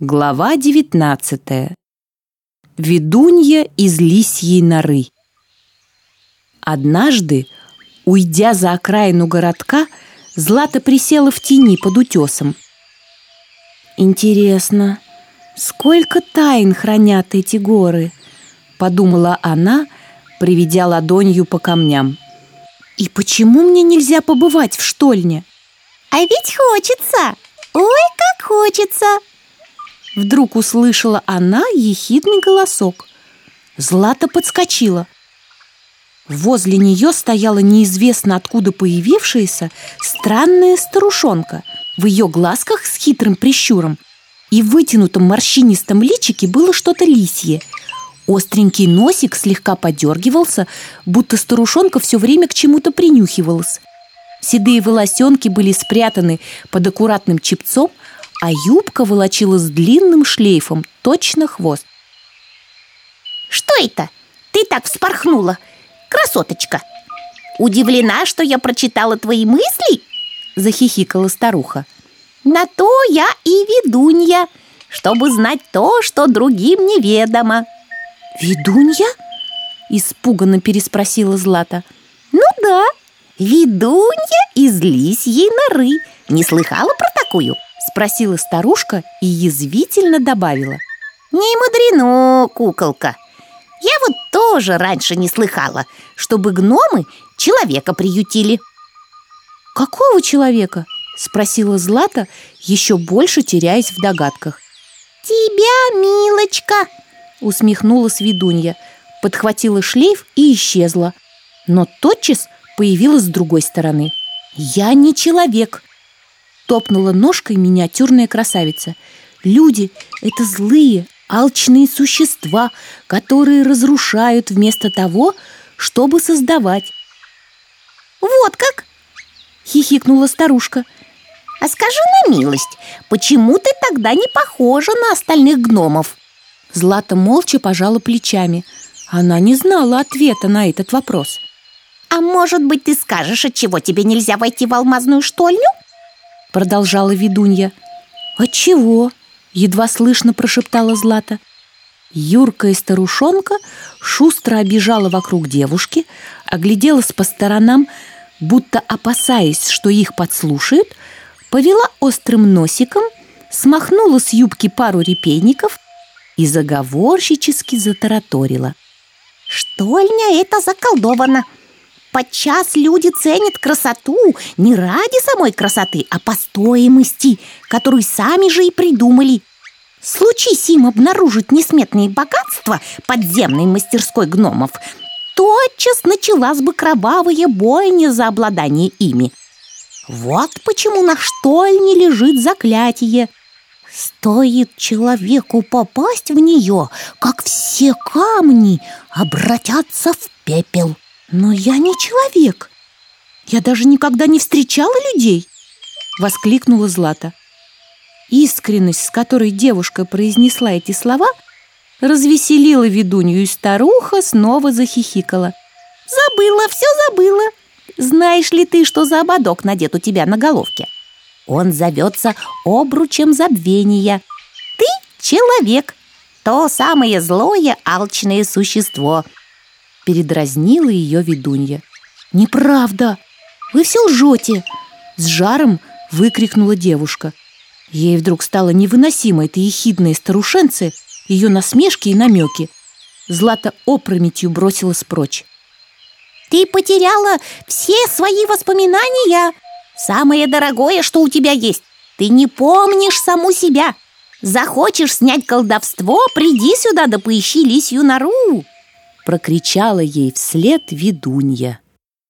Глава 19. Ведунья из лисьей норы. Однажды, уйдя за окраину городка, Злата присела в тени под утесом. «Интересно, сколько тайн хранят эти горы?» — подумала она, приведя ладонью по камням. «И почему мне нельзя побывать в штольне?» «А ведь хочется! Ой, как хочется!» Вдруг услышала она ехидный голосок. Злата подскочила. Возле нее стояла неизвестно откуда появившаяся странная старушонка. В ее глазках с хитрым прищуром и в вытянутом морщинистом личике было что-то лисье. Остренький носик слегка подергивался, будто старушонка все время к чему-то принюхивалась. Седые волосенки были спрятаны под аккуратным чепцом, а юбка волочилась длинным шлейфом, точно хвост. «Что это? Ты так вспорхнула, красоточка! Удивлена, что я прочитала твои мысли?» Захихикала старуха. «На то я и ведунья, чтобы знать то, что другим неведомо». «Ведунья?» Испуганно переспросила Злата. «Ну да, ведунья из лисьей норы. Не слыхала про такую?» Спросила старушка и язвительно добавила Не мудрено, куколка Я вот тоже раньше не слыхала Чтобы гномы человека приютили Какого человека? Спросила Злата, еще больше теряясь в догадках Тебя, милочка Усмехнулась ведунья Подхватила шлейф и исчезла Но тотчас появилась с другой стороны «Я не человек», Топнула ножкой миниатюрная красавица. Люди — это злые, алчные существа, которые разрушают вместо того, чтобы создавать. «Вот как!» — хихикнула старушка. «А скажи на милость, почему ты тогда не похожа на остальных гномов?» Злата молча пожала плечами. Она не знала ответа на этот вопрос. «А может быть, ты скажешь, от чего тебе нельзя войти в алмазную штольню?» продолжала ведунья. «Отчего?» — едва слышно прошептала Злата. Юркая старушонка шустро обижала вокруг девушки, огляделась по сторонам, будто опасаясь, что их подслушают, повела острым носиком, смахнула с юбки пару репейников и заговорщически затараторила. «Штольня это заколдовано!» Подчас люди ценят красоту не ради самой красоты, а по стоимости, которую сами же и придумали. Случись им обнаружить несметные богатства подземной мастерской гномов, тотчас началась бы кровавая бойня за обладание ими. Вот почему на штольне лежит заклятие. Стоит человеку попасть в нее, как все камни обратятся в пепел. «Но я не человек! Я даже никогда не встречала людей!» Воскликнула Злата. Искренность, с которой девушка произнесла эти слова, развеселила ведунью, и старуха снова захихикала. «Забыла, все забыла! Знаешь ли ты, что за ободок надет у тебя на головке? Он зовется обручем забвения. Ты человек, то самое злое алчное существо — Передразнила ее ведунья. «Неправда! Вы все лжете!» С жаром выкрикнула девушка. Ей вдруг стало невыносимо этой ехидной старушенцы, ее насмешки и намеки. Злата опрометью бросилась прочь. «Ты потеряла все свои воспоминания? Самое дорогое, что у тебя есть. Ты не помнишь саму себя. Захочешь снять колдовство, приди сюда да поищи лисью нору!» Прокричала ей вслед ведунья.